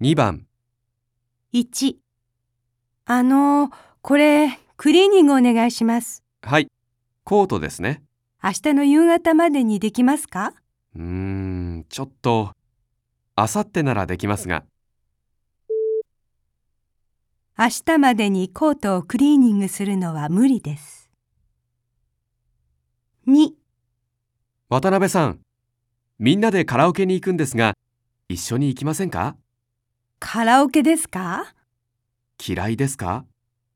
2番、1あの、これ、クリーニングお願いします。はい、コートですね。明日の夕方までにできますか？うーん、ちょっと、あさってならできますが、明日までにコートをクリーニングするのは無理です。2渡辺さん、みんなでカラオケに行くんですが、一緒に行きませんか？カラオケですか？嫌いですか？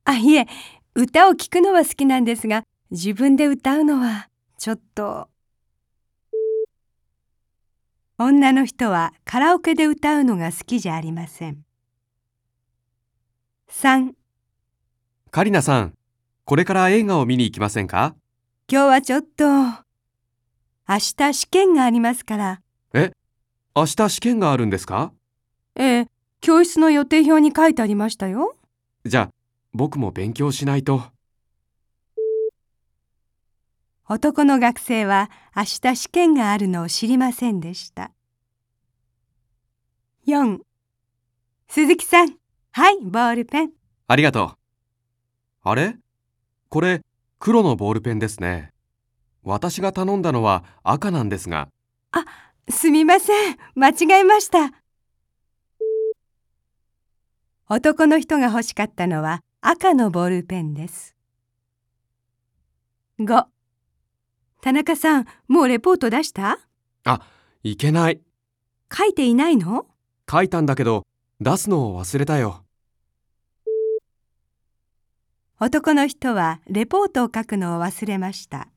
あ、いえ、歌を聴くのは好きなんですが、自分で歌うのはちょっと。女の人はカラオケで歌うのが好きじゃありません。3カリナさん、これから映画を見に行きませんか？今日はちょっと。明日試験がありますから。え、明日試験があるんですか？ええ、教室の予定表に書いてありましたよ。じゃあ、僕も勉強しないと。男の学生は明日試験があるのを知りませんでした。4鈴木さん、はい、ボールペン。ありがとう。あれ？これ、黒のボールペンですね。私が頼んだのは赤なんですが、すみません、間違えました。男の人が欲しかったのは赤のボールペンです。5田中さん、もうレポート出した？いけない。書いていないの？書いたんだけど、出すのを忘れたよ。男の人はレポートを書くのを忘れました。